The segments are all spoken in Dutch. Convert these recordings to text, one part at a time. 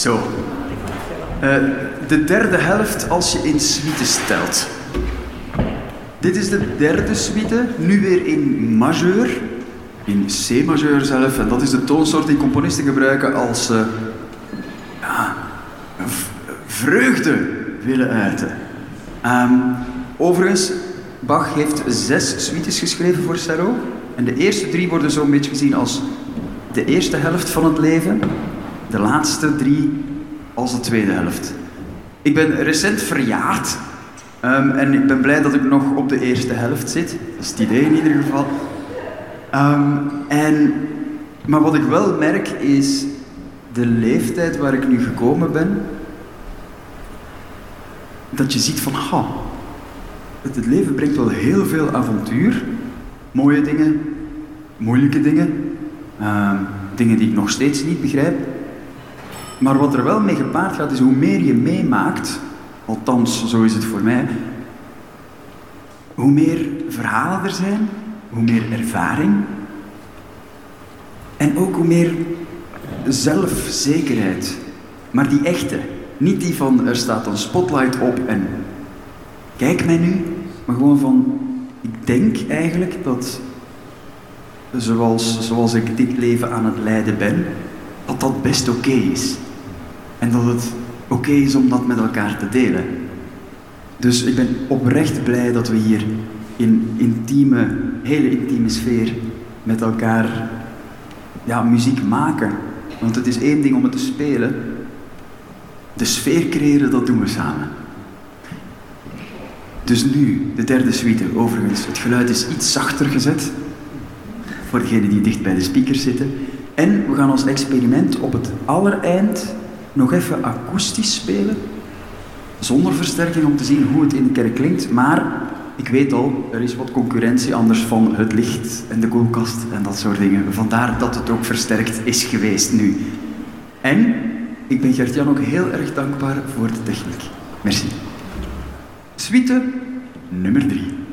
Zo. Eh, de derde helft als je in suites telt. Dit is de derde suite, nu weer in majeur. In C-majeur zelf. En dat is de toonsoort die componisten gebruiken als ze ja, v- vreugde willen uiten. Ehm, overigens, Bach heeft zes suites geschreven voor cello. En de eerste drie worden zo'n beetje gezien als de eerste helft van het leven. De laatste drie als de tweede helft. Ik ben recent verjaard. ehm, en ik ben blij dat ik nog op de eerste helft zit. Dat is het idee in ieder geval. Ehm, en, maar wat ik wel merk is de leeftijd waar ik nu gekomen ben. Dat je ziet van, ha, het, leven brengt wel heel veel avontuur. Mooie dingen, moeilijke dingen, ehm, dingen die ik nog steeds niet begrijp. Maar wat er wel mee gepaard gaat, is hoe meer je meemaakt, althans zo is het voor mij, hoe meer verhalen er zijn, hoe meer ervaring en ook hoe meer zelfzekerheid. Maar die echte, niet die van er staat een spotlight op en kijk mij nu, maar gewoon van ik denk eigenlijk dat zoals, zoals ik dit leven aan het leiden ben, dat dat best oké is. En dat het oké is om dat met elkaar te delen. Dus ik ben oprecht blij dat we hier in intieme, hele intieme sfeer met elkaar ja, muziek maken. Want het is één ding om het te spelen. De sfeer creëren, dat doen we samen. Dus nu, de derde suite. Overigens, het geluid is iets zachter gezet. Voor degenen die dicht bij de speakers zitten. En we gaan als experiment op het allereind nog even akoestisch spelen, zonder versterking om te zien hoe het in de kerk klinkt, maar ik weet al, er is wat concurrentie anders van het licht en de koelkast en dat soort dingen. Vandaar dat het ook versterkt is geweest nu. En ik ben Gert-Jan ook heel erg dankbaar voor de techniek. Merci. Suite nummer 3.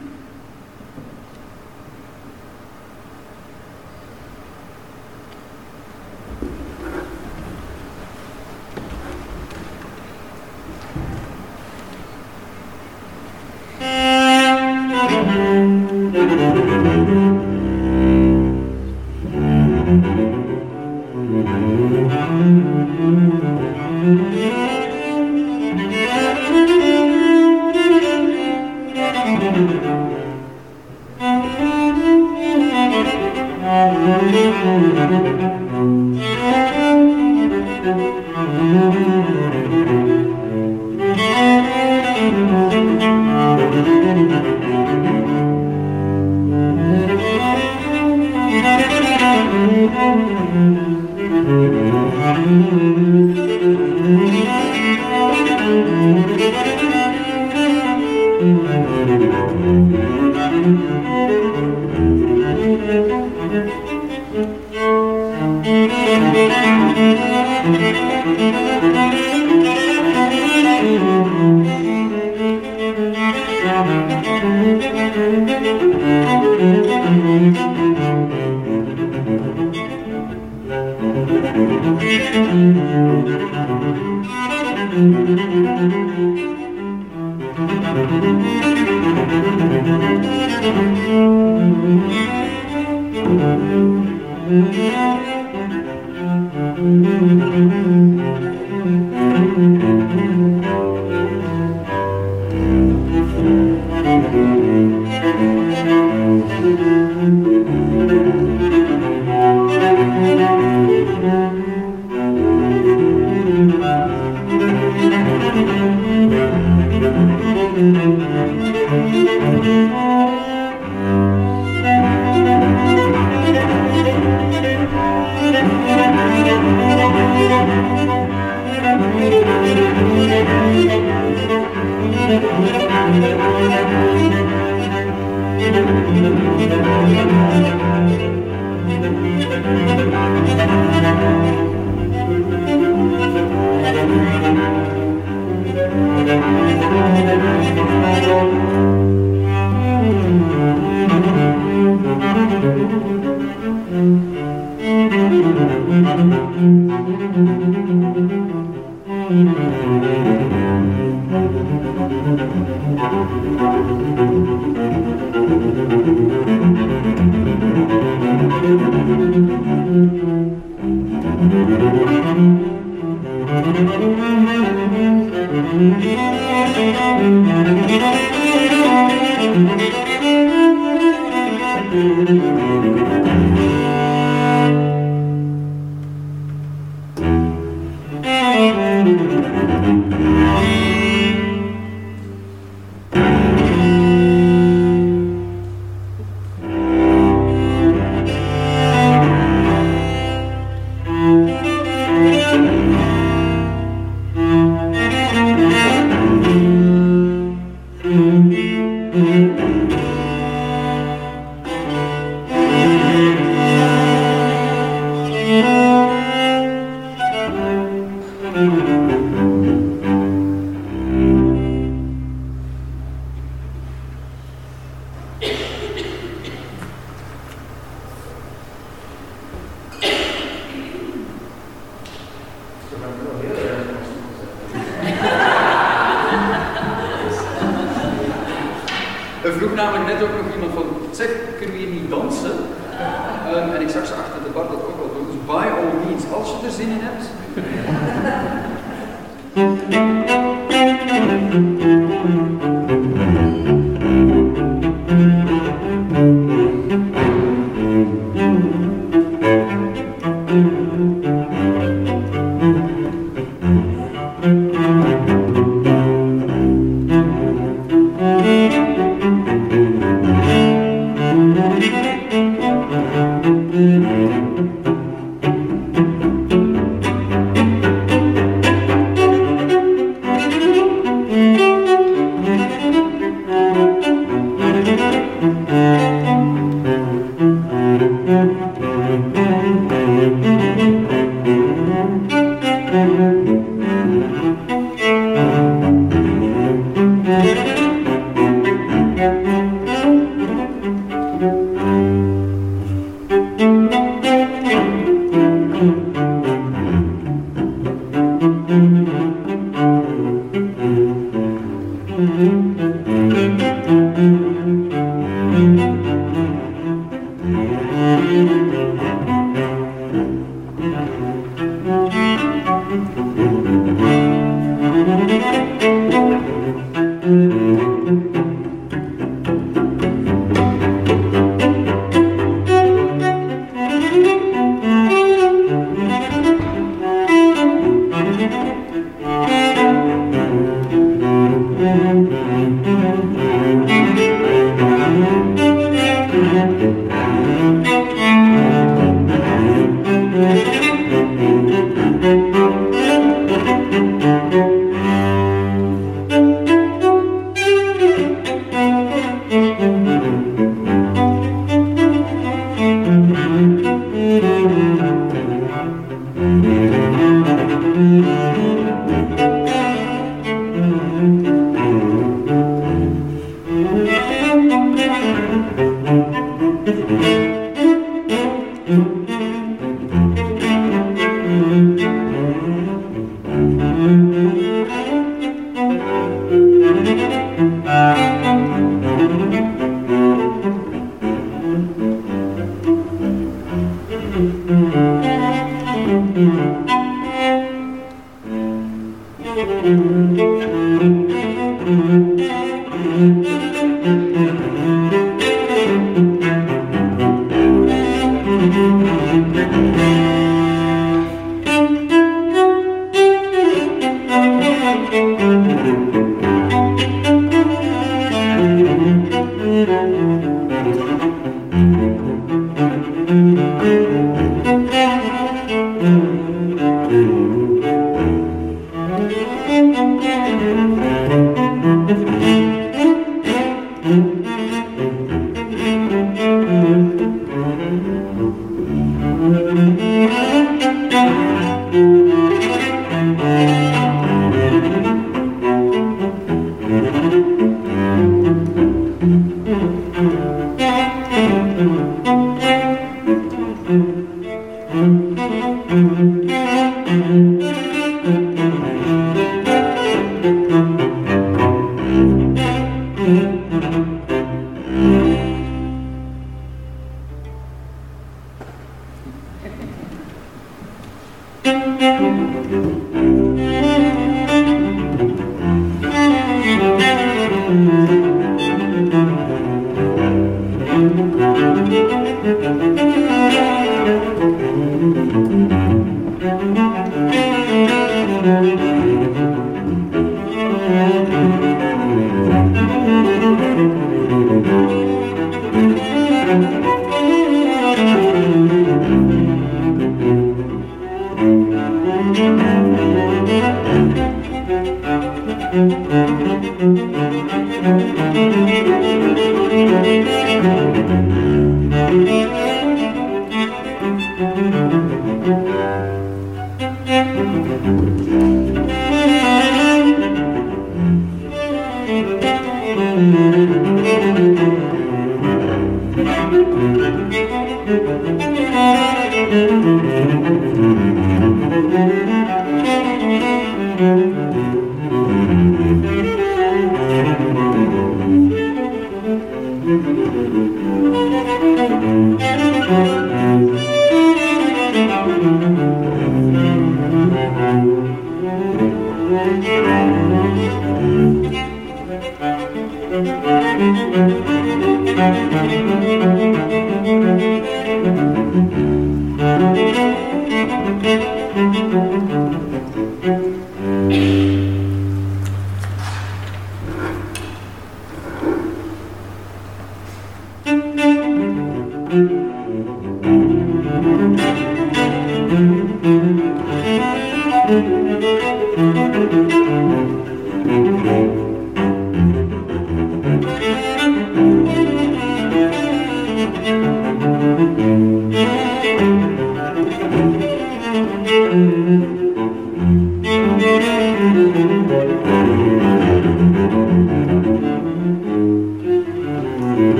Música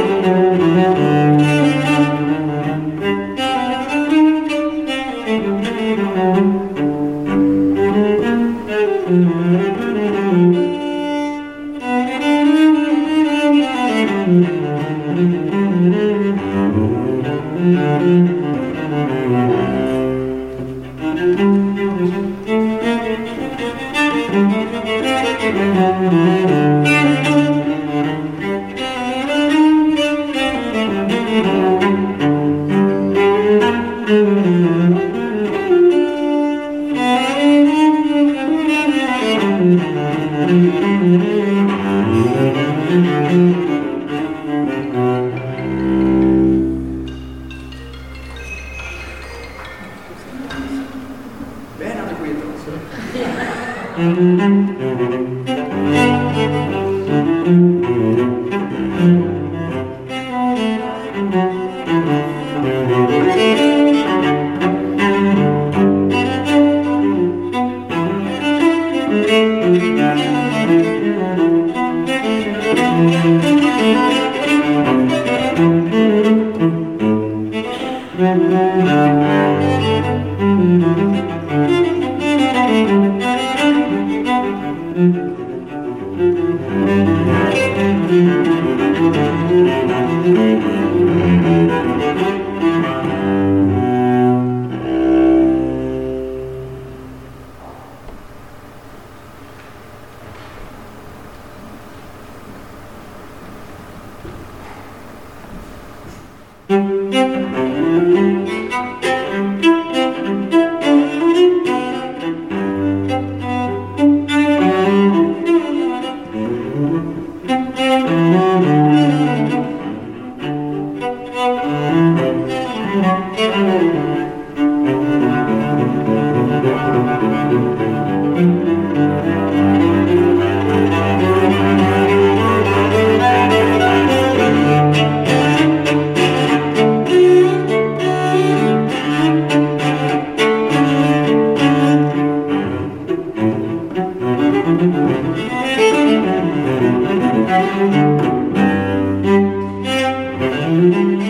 Bijna Música thank you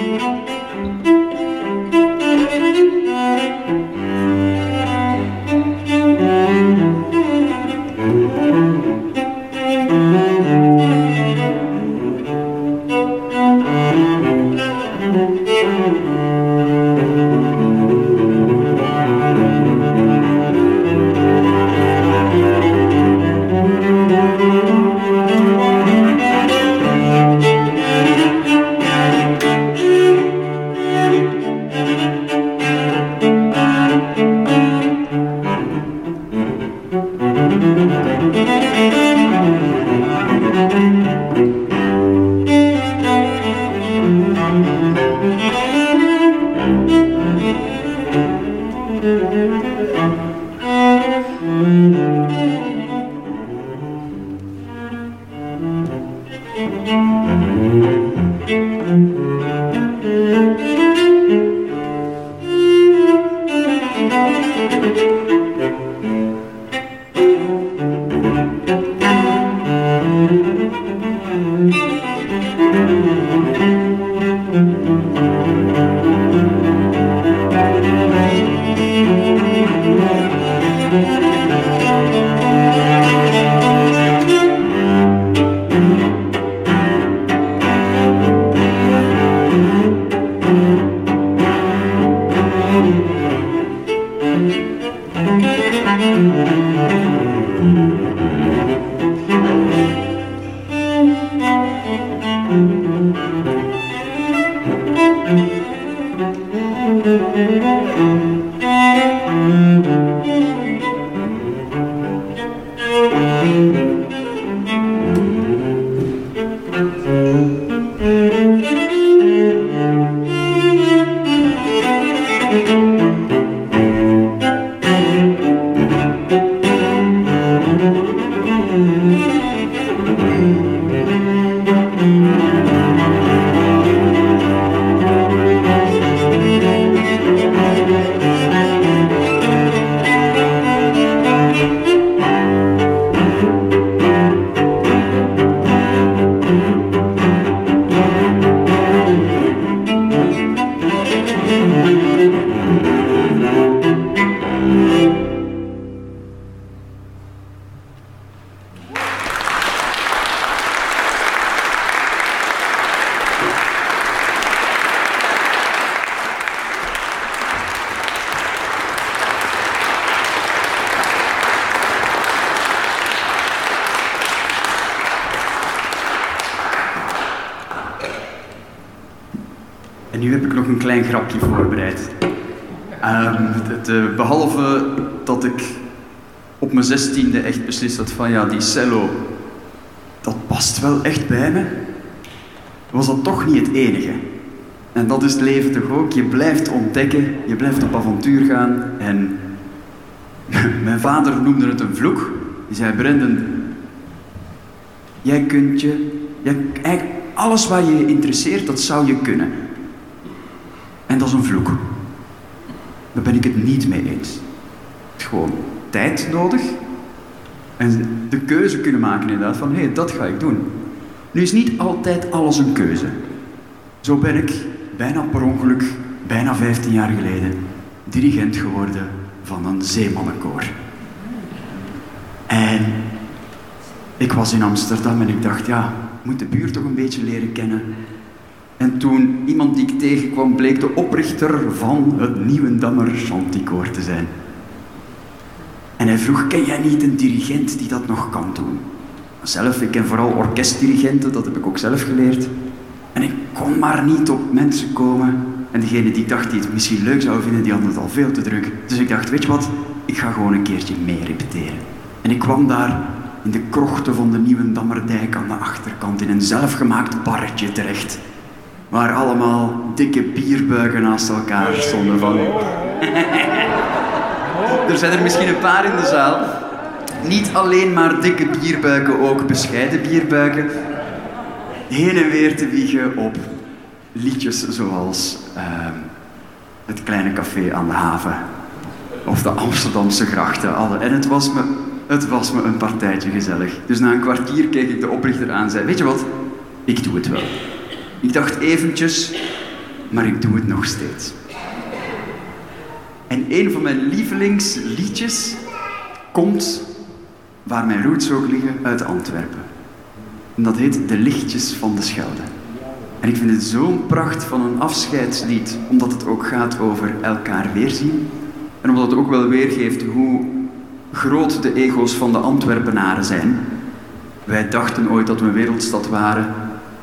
mijn zestiende echt beslist had van ja, die cello, dat past wel echt bij me, was dat toch niet het enige. En dat is het leven toch ook. Je blijft ontdekken, je blijft op avontuur gaan. En mijn vader noemde het een vloek. Die zei, Brendan, jij kunt je... Eigenlijk alles waar je je interesseert, dat zou je kunnen. En dat is een vloek. Daar ben ik het niet mee eens. Gewoon tijd nodig. En de keuze kunnen maken inderdaad van, hé, hey, dat ga ik doen. Nu is niet altijd alles een keuze. Zo ben ik bijna per ongeluk, bijna 15 jaar geleden, dirigent geworden van een zeemannenkoor. En ik was in Amsterdam en ik dacht, ja, ik moet de buurt toch een beetje leren kennen. En toen iemand die ik tegenkwam bleek de oprichter van het Nieuwendammer Chanticoor te zijn. En hij vroeg, ken jij niet een dirigent die dat nog kan doen? Zelf, ik ken vooral orkestdirigenten, dat heb ik ook zelf geleerd. En ik kon maar niet op mensen komen. En degene die ik dacht die het misschien leuk zou vinden, die hadden het al veel te druk. Dus ik dacht, weet je wat, ik ga gewoon een keertje mee repeteren. En ik kwam daar in de krochten van de Nieuwe Dammerdijk aan de achterkant in een zelfgemaakt barretje terecht. Waar allemaal dikke bierbuigen naast elkaar stonden van... er zijn er misschien een paar in de zaal. Niet alleen maar dikke bierbuiken, ook bescheiden bierbuiken. Heen en weer te wiegen op liedjes zoals uh, Het Kleine Café aan de Haven. Of de Amsterdamse grachten. Alle. En het was, me, het was me een partijtje gezellig. Dus na een kwartier keek ik de oprichter aan en zei... Weet je wat? Ik doe het wel. Ik dacht eventjes, maar ik doe het nog steeds. En een van mijn lievelingsliedjes komt, waar mijn roots ook liggen, uit Antwerpen. En dat heet De Lichtjes van de Schelde. En ik vind het zo'n pracht van een afscheidslied, omdat het ook gaat over elkaar weerzien. En omdat het ook wel weergeeft hoe groot de ego's van de Antwerpenaren zijn. Wij dachten ooit dat we een wereldstad waren.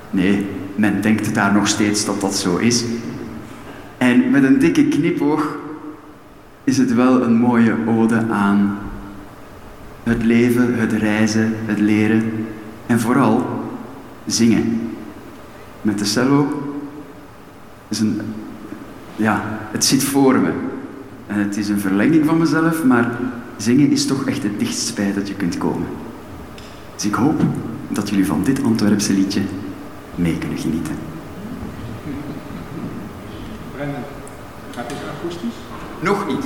Nee, men denkt daar nog steeds dat dat zo is. En met een dikke knipoog is het wel een mooie ode aan het leven, het reizen, het leren en vooral zingen. Met de cello is een, ja, het zit voor me. En het is een verlenging van mezelf, maar zingen is toch echt het dichtst bij dat je kunt komen. Dus ik hoop dat jullie van dit Antwerpse liedje mee kunnen genieten. Brendan, gaat dit akoestisch? Nog niet.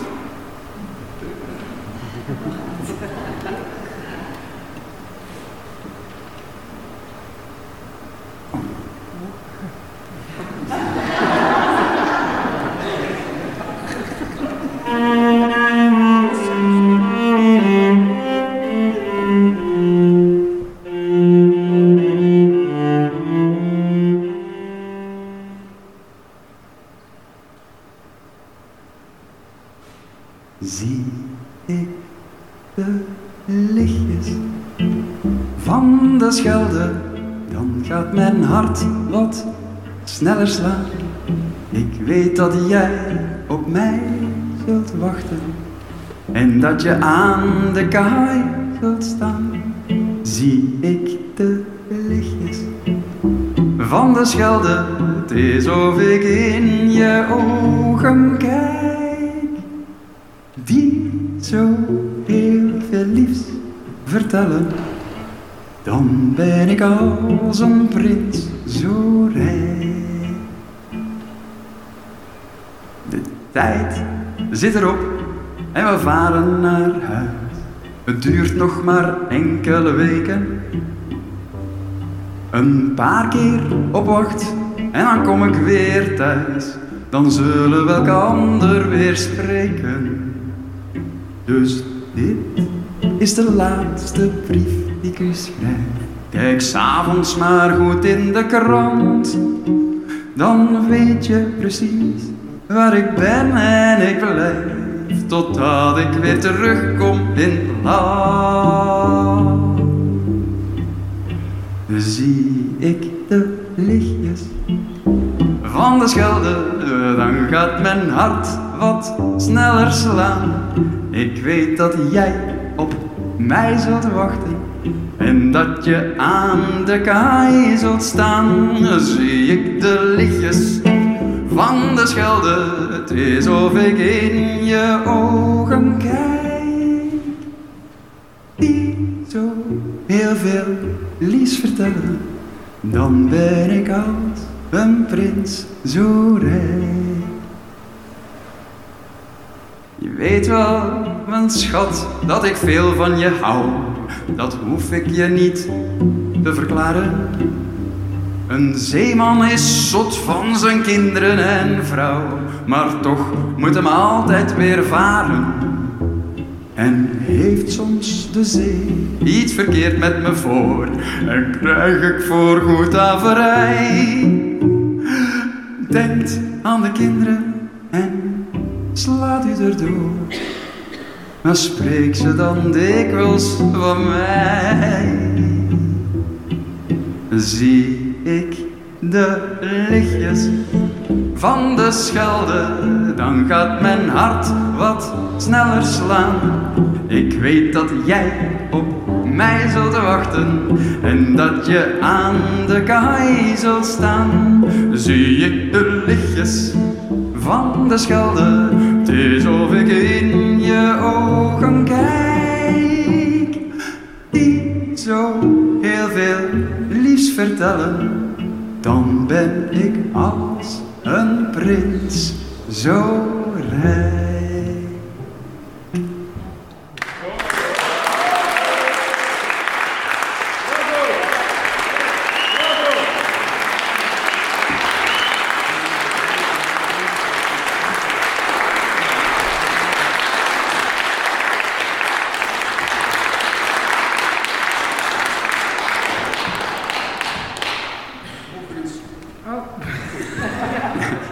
Dat je aan de kaai zult staan. Zie ik de lichtjes van de Schelde, het is of ik in je ogen kijk die zo heel veel liefs vertellen, dan ben ik als een prins zo rijk. De tijd zit erop en we varen naar huis. Het duurt nog maar enkele weken. Een paar keer op wacht en dan kom ik weer thuis. Dan zullen we elkaar weer spreken. Dus dit is de laatste brief die ik u schrijf. Kijk s'avonds maar goed in de krant. Dan weet je precies waar ik ben en ik blijf. Totdat ik weer terugkom in land. Zie ik de lichtjes van de Schelde, dan gaat mijn hart wat sneller slaan. Ik weet dat jij op mij zult wachten en dat je aan de kaai zult staan. Zie ik de lichtjes van de Schelde, het is of ik in je ogen kijk. Die zo heel veel lies vertellen, dan ben ik als een prins zo rijk. Je weet wel, mijn schat, dat ik veel van je hou. Dat hoef ik je niet te verklaren. Een zeeman is zot van zijn kinderen en vrouw, maar toch moet hem altijd weer varen. En heeft soms de zee iets verkeerd met me voor, en krijg ik voorgoed averij. Denkt aan de kinderen en slaat u erdoor. Maar spreek ze dan dikwijls van mij. Zie ik de lichtjes van de Schelde, dan gaat mijn hart wat sneller slaan. Ik weet dat jij op mij zult wachten en dat je aan de kaai zult staan. Zie ik de lichtjes van de Schelde. Het is of ik in vertellen. Dan ben ik als een prins zo rijk.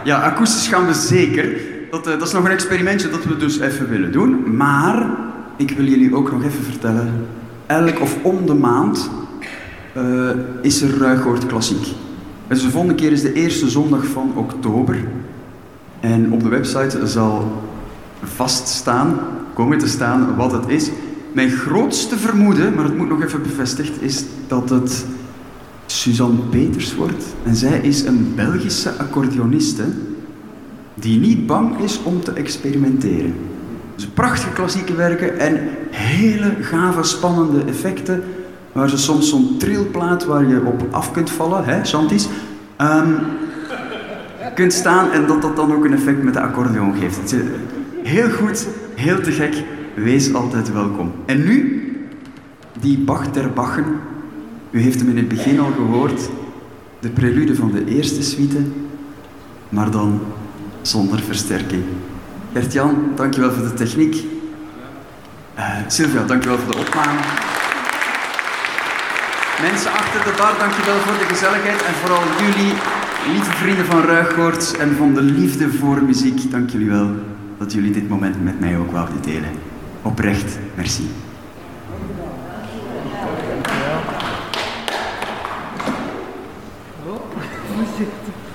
Ja, akoestisch gaan we zeker. Dat, uh, dat is nog een experimentje dat we dus even willen doen. Maar ik wil jullie ook nog even vertellen. Elk of om de maand uh, is er Ruigoord Klassiek. Dus de volgende keer is de eerste zondag van oktober. En op de website zal vaststaan, komen te staan wat het is. mijn grootste vermoeden, maar het moet nog even bevestigd, is dat het Suzanne Peters wordt. En zij is een Belgische accordeoniste die niet bang is om te experimenteren. Dus prachtige klassieke werken en hele gave, spannende effecten, waar ze soms zo'n trilplaat waar je op af kunt vallen, hè, Chantis, ehm, kunt staan en dat dat dan ook een effect met de accordeon geeft. Heel goed, heel te gek, wees altijd welkom. En nu, die Bach der Bachen, u heeft hem in het begin al gehoord, de prelude van de eerste suite, maar dan zonder versterking. Gert-Jan, dankjewel voor de techniek. Uh, Sylvia, dankjewel voor de opname. Mensen achter de bar, dankjewel voor de gezelligheid en vooral jullie, lieve vrienden van Ruigkoorts en van de liefde voor muziek, dank jullie wel dat jullie dit moment met mij ook wouden delen. Oprecht, merci. Thank you.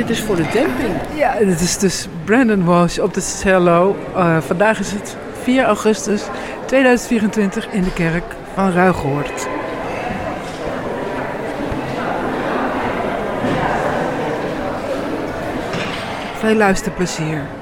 Dit is voor de demping. Ja, dit is dus Brandon Walsh op de cello. Uh, vandaag is het 4 augustus 2024 in de kerk van Ruigoord. Veel luisterplezier.